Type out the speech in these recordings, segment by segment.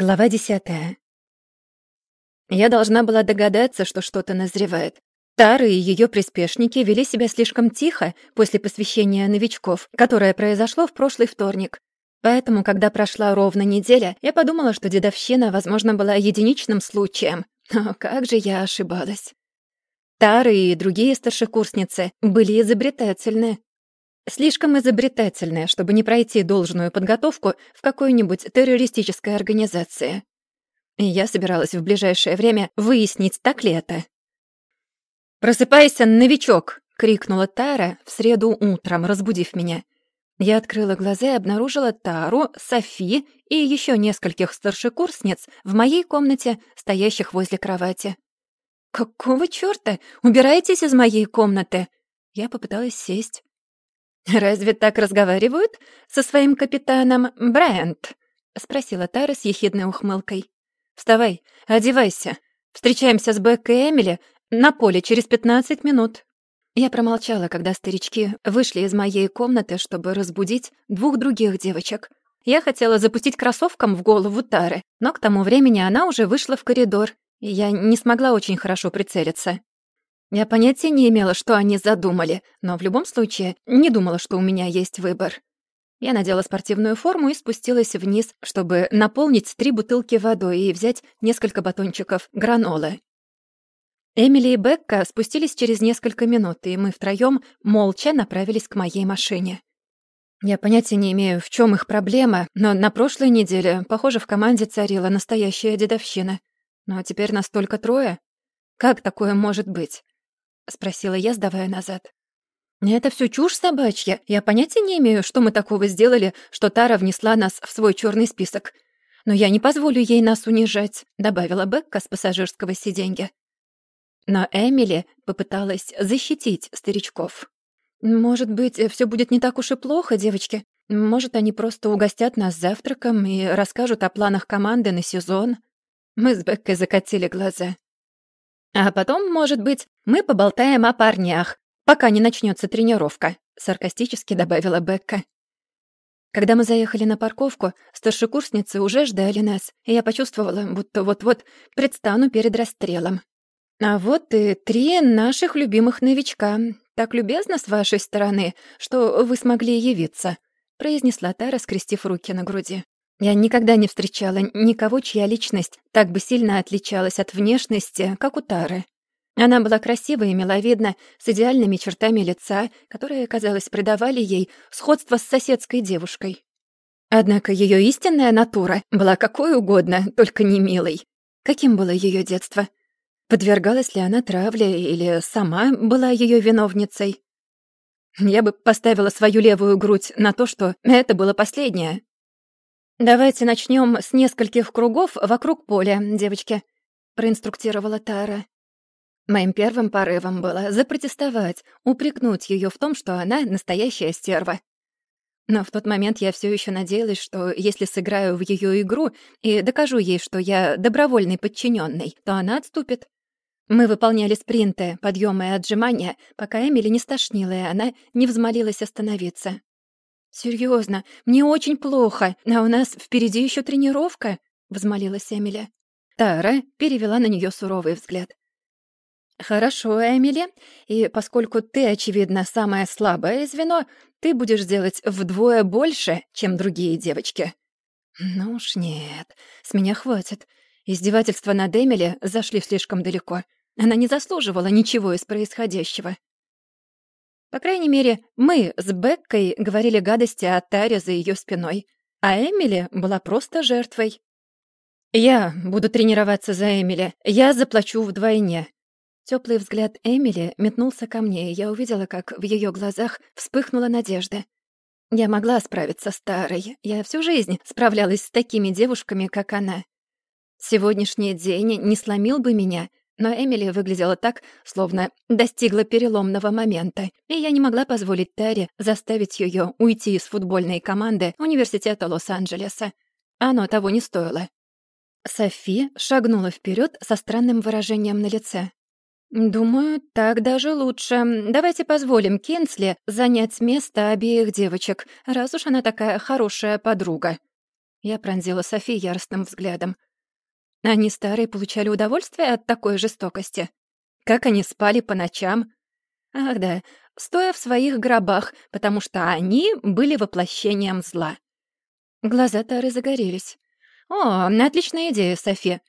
Глава десятая. Я должна была догадаться, что что-то назревает. Тара и ее приспешники вели себя слишком тихо после посвящения новичков, которое произошло в прошлый вторник. Поэтому, когда прошла ровно неделя, я подумала, что дедовщина, возможно, была единичным случаем. Но как же я ошибалась. Тара и другие старшекурсницы были изобретательны. Слишком изобретательная, чтобы не пройти должную подготовку в какой-нибудь террористической организации. И я собиралась в ближайшее время выяснить, так ли это. «Просыпайся, новичок!» — крикнула Тара в среду утром, разбудив меня. Я открыла глаза и обнаружила Тару, Софи и еще нескольких старшекурсниц в моей комнате, стоящих возле кровати. «Какого чёрта? Убирайтесь из моей комнаты!» Я попыталась сесть. «Разве так разговаривают со своим капитаном Брайант?» — спросила Тара с ехидной ухмылкой. «Вставай, одевайся. Встречаемся с Бек и Эмили на поле через пятнадцать минут». Я промолчала, когда старички вышли из моей комнаты, чтобы разбудить двух других девочек. Я хотела запустить кроссовком в голову Тары, но к тому времени она уже вышла в коридор, и я не смогла очень хорошо прицелиться. Я понятия не имела, что они задумали, но в любом случае не думала, что у меня есть выбор. Я надела спортивную форму и спустилась вниз, чтобы наполнить три бутылки водой и взять несколько батончиков гранолы. Эмили и Бекка спустились через несколько минут, и мы втроём молча направились к моей машине. Я понятия не имею, в чём их проблема, но на прошлой неделе, похоже, в команде царила настоящая дедовщина. Но теперь нас только трое. Как такое может быть? — спросила я, сдавая назад. «Это все чушь собачья. Я понятия не имею, что мы такого сделали, что Тара внесла нас в свой черный список. Но я не позволю ей нас унижать», — добавила Бекка с пассажирского сиденья. Но Эмили попыталась защитить старичков. «Может быть, все будет не так уж и плохо, девочки? Может, они просто угостят нас завтраком и расскажут о планах команды на сезон?» Мы с Беккой закатили глаза. А потом, может быть, мы поболтаем о парнях, пока не начнется тренировка», — саркастически добавила Бекка. Когда мы заехали на парковку, старшекурсницы уже ждали нас, и я почувствовала, будто вот-вот предстану перед расстрелом. А вот и три наших любимых новичка. Так любезно с вашей стороны, что вы смогли явиться», — произнесла Тара, скрестив руки на груди. Я никогда не встречала никого, чья личность так бы сильно отличалась от внешности, как у Тары. Она была красива и миловидна, с идеальными чертами лица, которые, казалось, придавали ей сходство с соседской девушкой. Однако ее истинная натура была какой угодно, только не милой. Каким было ее детство? Подвергалась ли она травле или сама была ее виновницей? Я бы поставила свою левую грудь на то, что это было последнее. «Давайте начнем с нескольких кругов вокруг поля, девочки», — проинструктировала Тара. Моим первым порывом было запротестовать, упрекнуть ее в том, что она настоящая стерва. Но в тот момент я все еще надеялась, что если сыграю в ее игру и докажу ей, что я добровольный подчиненный, то она отступит. Мы выполняли спринты, подъемы и отжимания, пока Эмили не стошнила, и она не взмолилась остановиться. Серьезно, мне очень плохо, а у нас впереди еще тренировка», — взмолилась Эмили. Тара перевела на нее суровый взгляд. «Хорошо, Эмили, и поскольку ты, очевидно, самое слабое звено, ты будешь делать вдвое больше, чем другие девочки». «Ну уж нет, с меня хватит. Издевательства над Эмили зашли слишком далеко. Она не заслуживала ничего из происходящего. По крайней мере, мы с Беккой говорили гадости о Таре за ее спиной, а Эмили была просто жертвой. «Я буду тренироваться за Эмили. Я заплачу вдвойне». Теплый взгляд Эмили метнулся ко мне, и я увидела, как в ее глазах вспыхнула надежда. Я могла справиться с Тарой. Я всю жизнь справлялась с такими девушками, как она. Сегодняшний день не сломил бы меня, но Эмили выглядела так, словно достигла переломного момента, и я не могла позволить Таре заставить ее уйти из футбольной команды Университета Лос-Анджелеса. Оно того не стоило. Софи шагнула вперед со странным выражением на лице. «Думаю, так даже лучше. Давайте позволим Кинсли занять место обеих девочек, раз уж она такая хорошая подруга». Я пронзила Софи яростным взглядом. Они старые получали удовольствие от такой жестокости. Как они спали по ночам. Ах да, стоя в своих гробах, потому что они были воплощением зла. Глаза Тары загорелись. «О, отличная идея, Софи.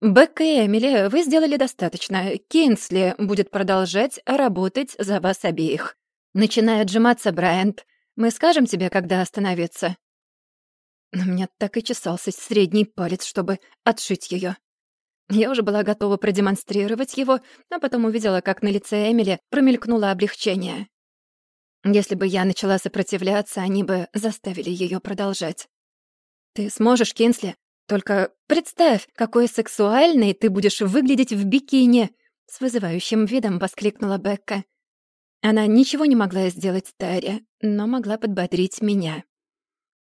Бекка и Эмили, вы сделали достаточно. Кинсли будет продолжать работать за вас обеих. Начиная отжиматься, Брайант. Мы скажем тебе, когда остановиться». У меня так и чесался средний палец, чтобы отшить ее. Я уже была готова продемонстрировать его, а потом увидела, как на лице Эмили промелькнуло облегчение. Если бы я начала сопротивляться, они бы заставили ее продолжать. «Ты сможешь, Кинсли? Только представь, какой сексуальной ты будешь выглядеть в бикини!» С вызывающим видом воскликнула Бекка. Она ничего не могла сделать Таре, но могла подбодрить меня.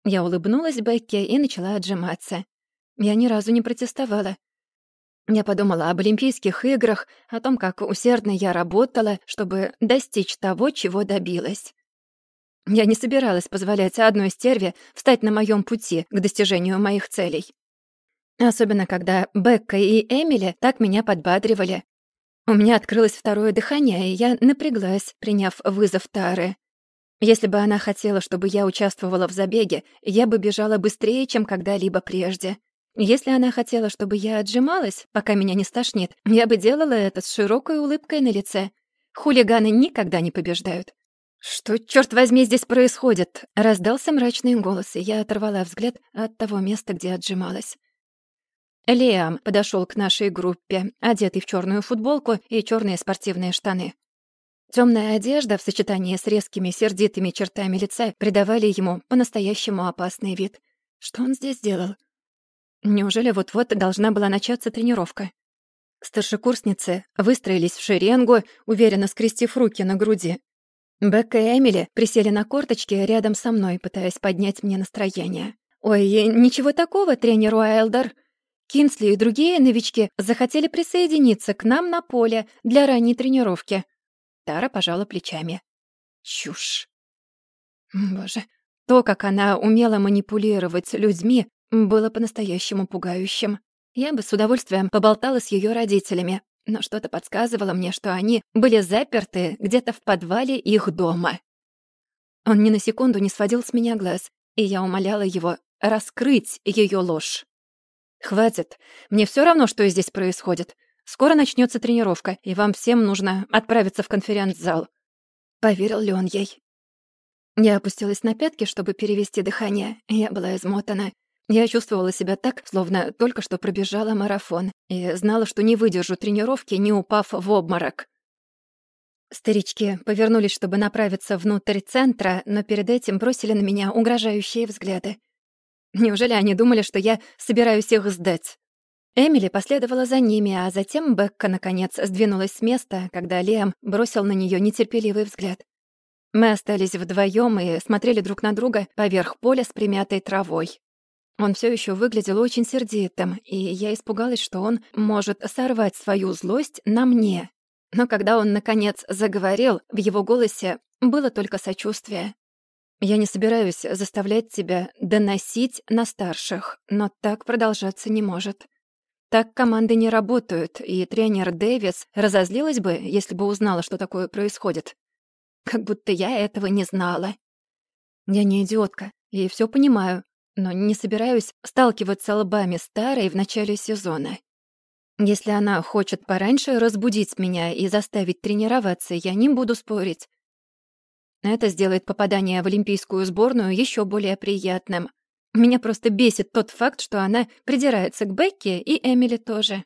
Я улыбнулась Бекке и начала отжиматься. Я ни разу не протестовала. Я подумала об Олимпийских играх, о том, как усердно я работала, чтобы достичь того, чего добилась. Я не собиралась позволять одной стерве встать на моем пути к достижению моих целей. Особенно, когда Бекка и Эмили так меня подбадривали. У меня открылось второе дыхание, и я напряглась, приняв вызов Тары. Если бы она хотела, чтобы я участвовала в забеге, я бы бежала быстрее, чем когда-либо прежде. Если она хотела, чтобы я отжималась, пока меня не стошнит, я бы делала это с широкой улыбкой на лице. Хулиганы никогда не побеждают. «Что, черт возьми, здесь происходит?» — раздался мрачный голос, и я оторвала взгляд от того места, где отжималась. Лиам подошел к нашей группе, одетый в черную футболку и черные спортивные штаны. Темная одежда в сочетании с резкими сердитыми чертами лица придавали ему по-настоящему опасный вид. Что он здесь делал? Неужели вот-вот должна была начаться тренировка? Старшекурсницы выстроились в шеренгу, уверенно скрестив руки на груди. Бекка и Эмили присели на корточки рядом со мной, пытаясь поднять мне настроение. «Ой, ничего такого, тренер Уайлдер!» Кинсли и другие новички захотели присоединиться к нам на поле для ранней тренировки. Тара пожала плечами. Чушь. Боже, то, как она умела манипулировать людьми, было по-настоящему пугающим. Я бы с удовольствием поболтала с ее родителями, но что-то подсказывало мне, что они были заперты где-то в подвале их дома. Он ни на секунду не сводил с меня глаз, и я умоляла его раскрыть ее ложь. «Хватит. Мне все равно, что здесь происходит. Скоро начнется тренировка, и вам всем нужно отправиться в конференц-зал». Поверил ли он ей? Я опустилась на пятки, чтобы перевести дыхание. Я была измотана. Я чувствовала себя так, словно только что пробежала марафон, и знала, что не выдержу тренировки, не упав в обморок. Старички повернулись, чтобы направиться внутрь центра, но перед этим бросили на меня угрожающие взгляды. Неужели они думали, что я собираюсь их сдать? Эмили последовала за ними, а затем Бекка, наконец, сдвинулась с места, когда Лиам бросил на нее нетерпеливый взгляд. Мы остались вдвоем и смотрели друг на друга поверх поля с примятой травой. Он все еще выглядел очень сердитым, и я испугалась, что он может сорвать свою злость на мне. Но когда он, наконец, заговорил, в его голосе было только сочувствие. «Я не собираюсь заставлять тебя доносить на старших, но так продолжаться не может. Так команды не работают, и тренер Дэвис разозлилась бы, если бы узнала, что такое происходит. Как будто я этого не знала. Я не идиотка, и все понимаю, но не собираюсь сталкиваться лбами старой в начале сезона. Если она хочет пораньше разбудить меня и заставить тренироваться, я не буду спорить. Это сделает попадание в олимпийскую сборную еще более приятным. Меня просто бесит тот факт, что она придирается к Бекке и Эмили тоже.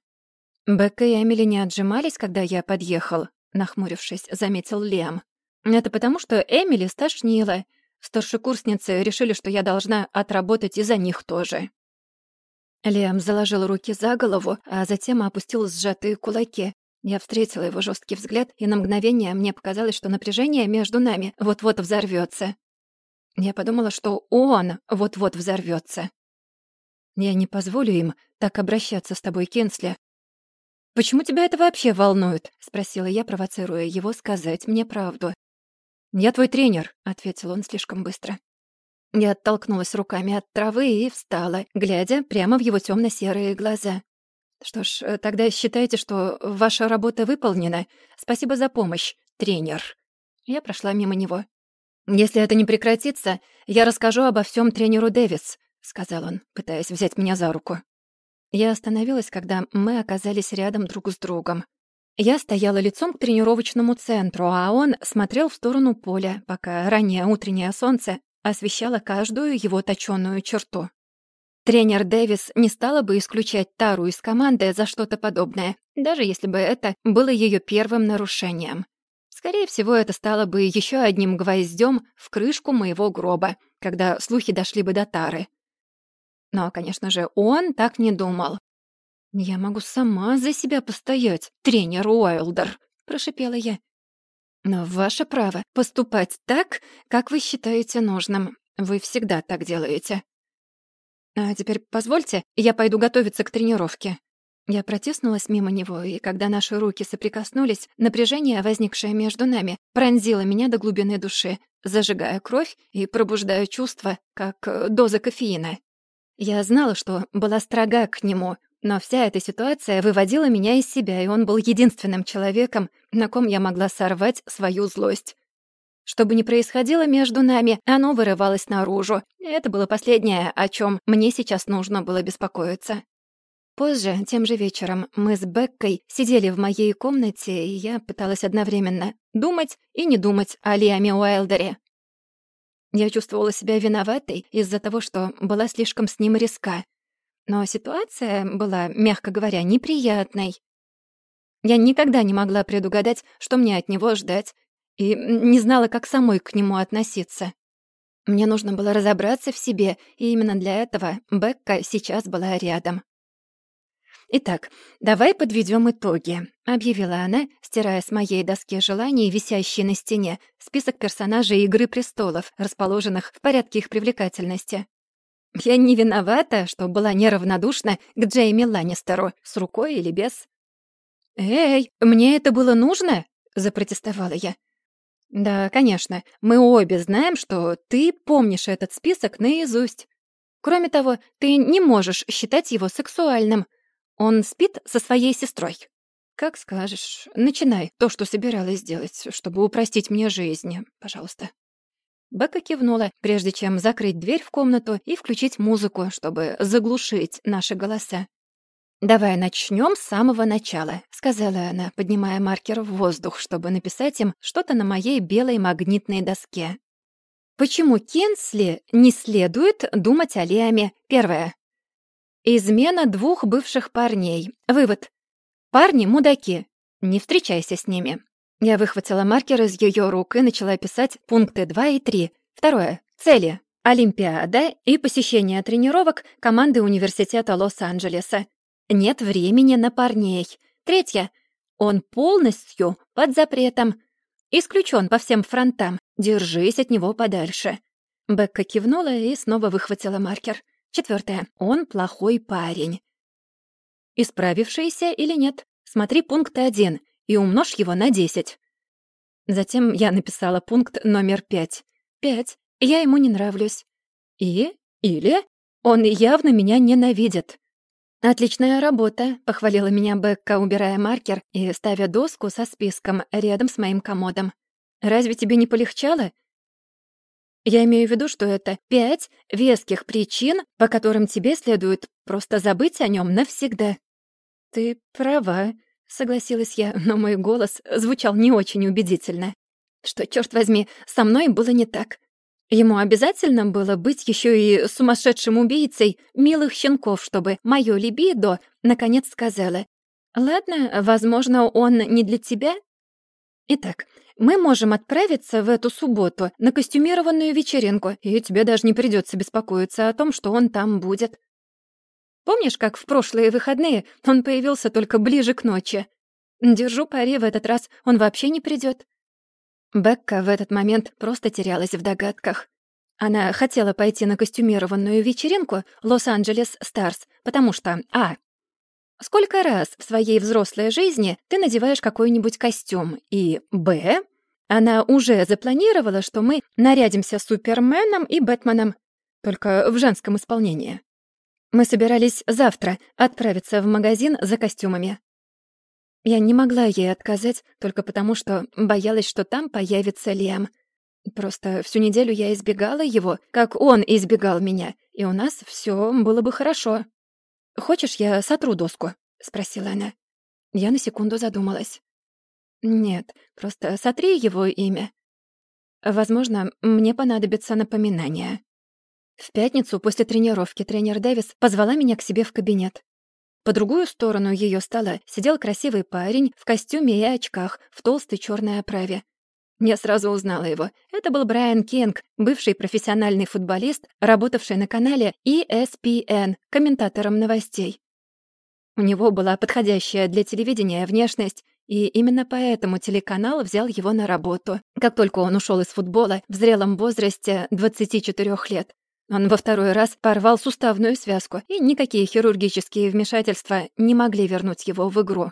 Бекка и Эмили не отжимались, когда я подъехал, нахмурившись, заметил Лем. Это потому, что Эмили стошнила. Старшекурсницы решили, что я должна отработать и за них тоже. Лем заложил руки за голову, а затем опустил сжатые кулаки. Я встретила его жесткий взгляд, и на мгновение мне показалось, что напряжение между нами вот-вот взорвется. Я подумала, что он вот-вот взорвется. Я не позволю им так обращаться с тобой, Кенсли. «Почему тебя это вообще волнует?» — спросила я, провоцируя его сказать мне правду. «Я твой тренер», — ответил он слишком быстро. Я оттолкнулась руками от травы и встала, глядя прямо в его темно серые глаза. «Что ж, тогда считайте, что ваша работа выполнена. Спасибо за помощь, тренер». Я прошла мимо него. «Если это не прекратится, я расскажу обо всем тренеру Дэвис», — сказал он, пытаясь взять меня за руку. Я остановилась, когда мы оказались рядом друг с другом. Я стояла лицом к тренировочному центру, а он смотрел в сторону поля, пока раннее утреннее солнце освещало каждую его точёную черту. Тренер Дэвис не стала бы исключать Тару из команды за что-то подобное, даже если бы это было ее первым нарушением. Скорее всего, это стало бы еще одним гвоздем в крышку моего гроба, когда слухи дошли бы до Тары. Но, конечно же, он так не думал. «Я могу сама за себя постоять, тренер Уайлдер», — прошипела я. «Но ваше право поступать так, как вы считаете нужным. Вы всегда так делаете». «А теперь позвольте, я пойду готовиться к тренировке». Я протиснулась мимо него, и когда наши руки соприкоснулись, напряжение, возникшее между нами, пронзило меня до глубины души, зажигая кровь и пробуждая чувства, как э, доза кофеина. Я знала, что была строга к нему, но вся эта ситуация выводила меня из себя, и он был единственным человеком, на ком я могла сорвать свою злость. Что бы ни происходило между нами, оно вырывалось наружу. Это было последнее, о чем мне сейчас нужно было беспокоиться. Позже, тем же вечером, мы с Беккой сидели в моей комнате, и я пыталась одновременно думать и не думать о Лиаме Уайлдере. Я чувствовала себя виноватой из-за того, что была слишком с ним резка. Но ситуация была, мягко говоря, неприятной. Я никогда не могла предугадать, что мне от него ждать, и не знала, как самой к нему относиться. Мне нужно было разобраться в себе, и именно для этого Бекка сейчас была рядом. «Итак, давай подведем итоги», — объявила она, стирая с моей доски желаний, висящей на стене, список персонажей «Игры престолов», расположенных в порядке их привлекательности. Я не виновата, что была неравнодушна к Джейми Ланнистеру, с рукой или без. «Эй, мне это было нужно?» — запротестовала я. «Да, конечно, мы обе знаем, что ты помнишь этот список наизусть. Кроме того, ты не можешь считать его сексуальным. Он спит со своей сестрой. Как скажешь. Начинай то, что собиралась сделать, чтобы упростить мне жизнь, пожалуйста». Бека кивнула, прежде чем закрыть дверь в комнату и включить музыку, чтобы заглушить наши голоса. «Давай начнем с самого начала», — сказала она, поднимая маркер в воздух, чтобы написать им что-то на моей белой магнитной доске. Почему Кенсли не следует думать о Лиаме? Первое. Измена двух бывших парней. Вывод. Парни — мудаки. Не встречайся с ними. Я выхватила маркер из ее рук и начала писать пункты 2 и 3. Второе. Цели. Олимпиада и посещение тренировок команды Университета Лос-Анджелеса. Нет времени на парней. Третье. Он полностью под запретом. Исключен по всем фронтам. Держись от него подальше. Бекка кивнула и снова выхватила маркер. Четвертое. Он плохой парень. Исправившийся или нет? Смотри пункт один и умножь его на десять. Затем я написала пункт номер пять. Пять. Я ему не нравлюсь. И? Или? Он явно меня ненавидит. «Отличная работа», — похвалила меня Бекка, убирая маркер и ставя доску со списком рядом с моим комодом. «Разве тебе не полегчало? Я имею в виду, что это пять веских причин, по которым тебе следует просто забыть о нем навсегда. Ты права, согласилась я, но мой голос звучал не очень убедительно. Что, черт возьми, со мной было не так. Ему обязательно было быть еще и сумасшедшим убийцей милых щенков, чтобы моё либидо наконец сказала. «Ладно, возможно, он не для тебя?» Итак, мы можем отправиться в эту субботу на костюмированную вечеринку, и тебе даже не придется беспокоиться о том, что он там будет. Помнишь, как в прошлые выходные он появился только ближе к ночи? Держу пари, в этот раз он вообще не придет. Бекка в этот момент просто терялась в догадках. Она хотела пойти на костюмированную вечеринку «Лос-Анджелес Старс», потому что а. Сколько раз в своей взрослой жизни ты надеваешь какой-нибудь костюм? И Б. Она уже запланировала, что мы нарядимся Суперменом и Бэтменом. только в женском исполнении. Мы собирались завтра отправиться в магазин за костюмами. Я не могла ей отказать только потому, что боялась, что там появится Лем. Просто всю неделю я избегала его, как он избегал меня, и у нас все было бы хорошо. «Хочешь, я сотру доску?» — спросила она. Я на секунду задумалась. «Нет, просто сотри его имя. Возможно, мне понадобится напоминание». В пятницу после тренировки тренер Дэвис позвала меня к себе в кабинет. По другую сторону ее стола сидел красивый парень в костюме и очках в толстой черной оправе. Я сразу узнала его. Это был Брайан Кинг, бывший профессиональный футболист, работавший на канале ESPN, комментатором новостей. У него была подходящая для телевидения внешность, и именно поэтому телеканал взял его на работу. Как только он ушел из футбола в зрелом возрасте 24 лет, он во второй раз порвал суставную связку, и никакие хирургические вмешательства не могли вернуть его в игру.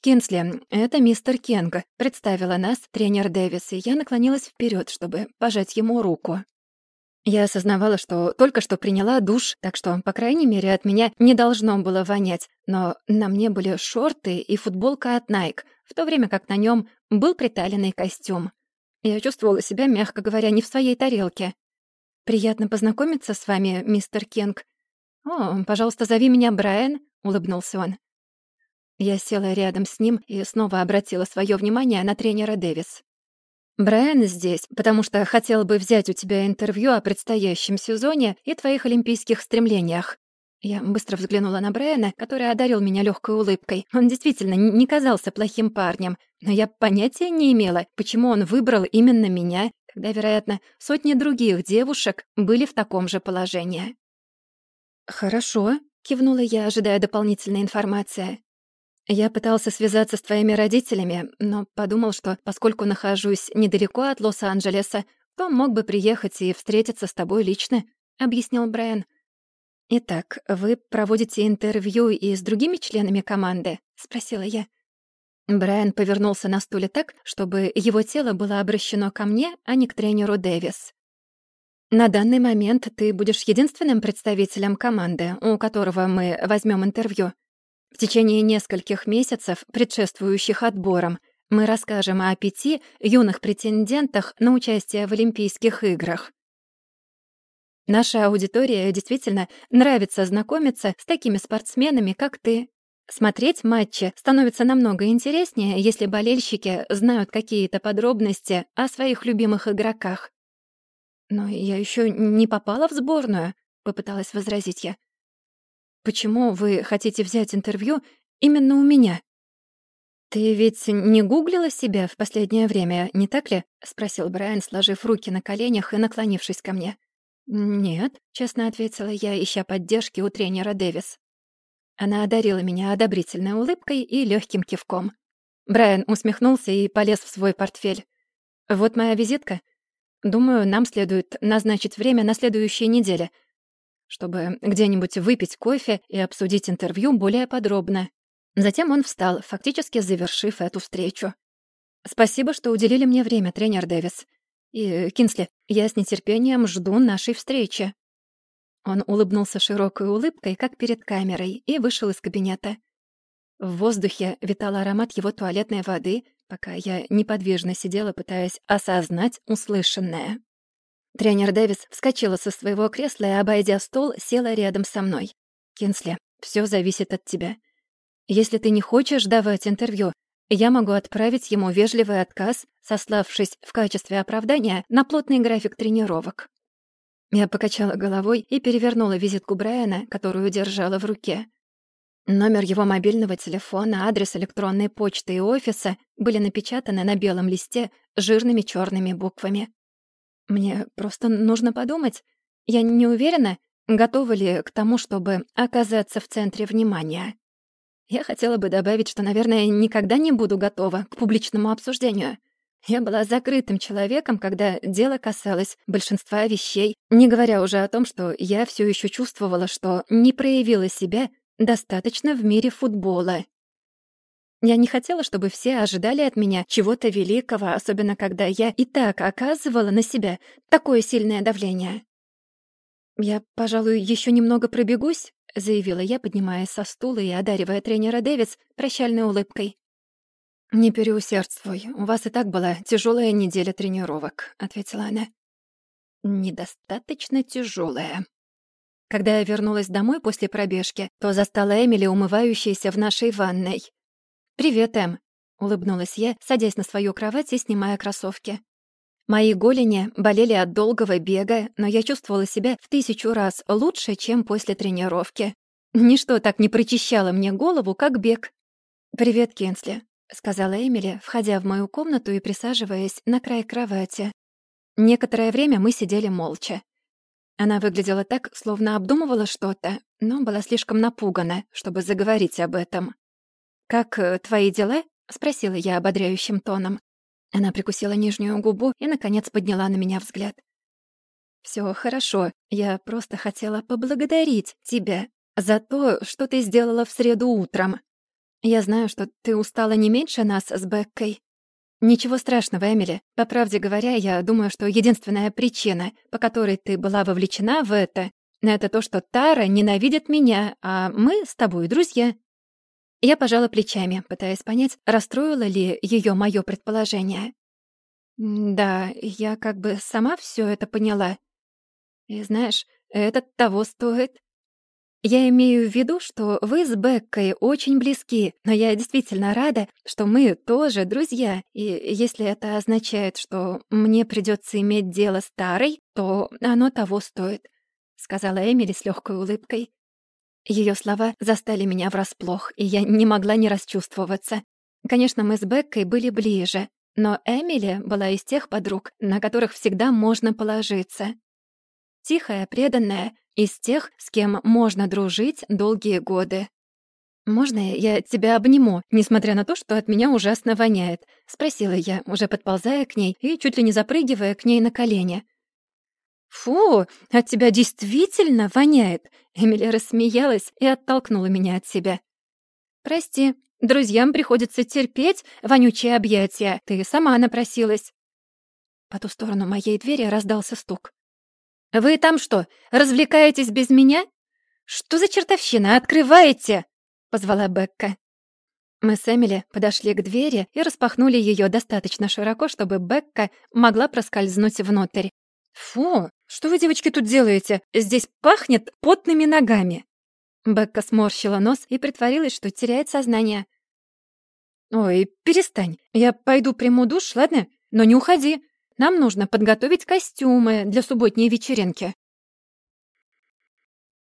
«Кинсли, это мистер Кенга», — представила нас тренер Дэвис, и я наклонилась вперед, чтобы пожать ему руку. Я осознавала, что только что приняла душ, так что, по крайней мере, от меня не должно было вонять, но на мне были шорты и футболка от Nike, в то время как на нем был приталенный костюм. Я чувствовала себя, мягко говоря, не в своей тарелке. «Приятно познакомиться с вами, мистер Кинг». «О, пожалуйста, зови меня Брайан», — улыбнулся он. Я села рядом с ним и снова обратила свое внимание на тренера Дэвис. «Брайан здесь, потому что хотел бы взять у тебя интервью о предстоящем сезоне и твоих олимпийских стремлениях». Я быстро взглянула на Брайана, который одарил меня легкой улыбкой. Он действительно не казался плохим парнем, но я понятия не имела, почему он выбрал именно меня когда, вероятно, сотни других девушек были в таком же положении. «Хорошо», — кивнула я, ожидая дополнительной информации. «Я пытался связаться с твоими родителями, но подумал, что, поскольку нахожусь недалеко от Лос-Анджелеса, то мог бы приехать и встретиться с тобой лично», — объяснил Брайан. «Итак, вы проводите интервью и с другими членами команды?» — спросила я. Брайан повернулся на стуле так, чтобы его тело было обращено ко мне, а не к тренеру Дэвис. «На данный момент ты будешь единственным представителем команды, у которого мы возьмем интервью. В течение нескольких месяцев, предшествующих отборам, мы расскажем о пяти юных претендентах на участие в Олимпийских играх. Наша аудитория действительно нравится знакомиться с такими спортсменами, как ты. Смотреть матчи становится намного интереснее, если болельщики знают какие-то подробности о своих любимых игроках. «Но я еще не попала в сборную», — попыталась возразить я. «Почему вы хотите взять интервью именно у меня?» «Ты ведь не гуглила себя в последнее время, не так ли?» — спросил Брайан, сложив руки на коленях и наклонившись ко мне. «Нет», — честно ответила я, ища поддержки у тренера Дэвис. Она одарила меня одобрительной улыбкой и легким кивком. Брайан усмехнулся и полез в свой портфель. «Вот моя визитка. Думаю, нам следует назначить время на следующей неделе, чтобы где-нибудь выпить кофе и обсудить интервью более подробно». Затем он встал, фактически завершив эту встречу. «Спасибо, что уделили мне время, тренер Дэвис. И, Кинсли, я с нетерпением жду нашей встречи». Он улыбнулся широкой улыбкой, как перед камерой, и вышел из кабинета. В воздухе витал аромат его туалетной воды, пока я неподвижно сидела, пытаясь осознать услышанное. Тренер Дэвис вскочила со своего кресла и, обойдя стол, села рядом со мной. «Кинсли, все зависит от тебя. Если ты не хочешь давать интервью, я могу отправить ему вежливый отказ, сославшись в качестве оправдания на плотный график тренировок. Я покачала головой и перевернула визитку Брайана, которую держала в руке. Номер его мобильного телефона, адрес электронной почты и офиса были напечатаны на белом листе жирными черными буквами. Мне просто нужно подумать. Я не уверена, готова ли к тому, чтобы оказаться в центре внимания. Я хотела бы добавить, что, наверное, никогда не буду готова к публичному обсуждению. Я была закрытым человеком, когда дело касалось большинства вещей, не говоря уже о том, что я все еще чувствовала, что не проявила себя достаточно в мире футбола. Я не хотела, чтобы все ожидали от меня чего-то великого, особенно когда я и так оказывала на себя такое сильное давление. «Я, пожалуй, еще немного пробегусь», — заявила я, поднимаясь со стула и одаривая тренера Дэвис прощальной улыбкой. «Не переусердствуй, у вас и так была тяжелая неделя тренировок», — ответила она. «Недостаточно тяжелая». Когда я вернулась домой после пробежки, то застала Эмили, умывающейся в нашей ванной. «Привет, Эм», — улыбнулась я, садясь на свою кровать и снимая кроссовки. Мои голени болели от долгого бега, но я чувствовала себя в тысячу раз лучше, чем после тренировки. Ничто так не прочищало мне голову, как бег. «Привет, Кенсли», — сказала Эмили, входя в мою комнату и присаживаясь на край кровати. Некоторое время мы сидели молча. Она выглядела так, словно обдумывала что-то, но была слишком напугана, чтобы заговорить об этом. «Как э, твои дела?» — спросила я ободряющим тоном. Она прикусила нижнюю губу и, наконец, подняла на меня взгляд. «Всё хорошо. Я просто хотела поблагодарить тебя за то, что ты сделала в среду утром. Я знаю, что ты устала не меньше нас с Беккой. Ничего страшного, Эмили. По правде говоря, я думаю, что единственная причина, по которой ты была вовлечена в это, это то, что Тара ненавидит меня, а мы с тобой друзья. Я пожала плечами, пытаясь понять, расстроило ли ее мое предположение. Да, я как бы сама все это поняла. И знаешь, это того стоит. Я имею в виду, что вы с Беккой очень близки, но я действительно рада, что мы тоже друзья. И если это означает, что мне придется иметь дело с Тарой, то оно того стоит», — сказала Эмили с легкой улыбкой. Ее слова застали меня врасплох, и я не могла не расчувствоваться. Конечно, мы с Беккой были ближе, но Эмили была из тех подруг, на которых всегда можно положиться. Тихая, преданная, из тех, с кем можно дружить долгие годы. «Можно я тебя обниму, несмотря на то, что от меня ужасно воняет?» — спросила я, уже подползая к ней и чуть ли не запрыгивая к ней на колени. «Фу, от тебя действительно воняет!» Эмили рассмеялась и оттолкнула меня от себя. «Прости, друзьям приходится терпеть вонючие объятия. Ты сама напросилась». По ту сторону моей двери раздался стук. «Вы там что, развлекаетесь без меня? Что за чертовщина? Открываете!» — позвала Бекка. Мы с Эмили подошли к двери и распахнули ее достаточно широко, чтобы Бекка могла проскользнуть внутрь. «Фу, что вы, девочки, тут делаете? Здесь пахнет потными ногами!» Бекка сморщила нос и притворилась, что теряет сознание. «Ой, перестань. Я пойду приму душ, ладно? Но не уходи. Нам нужно подготовить костюмы для субботней вечеринки».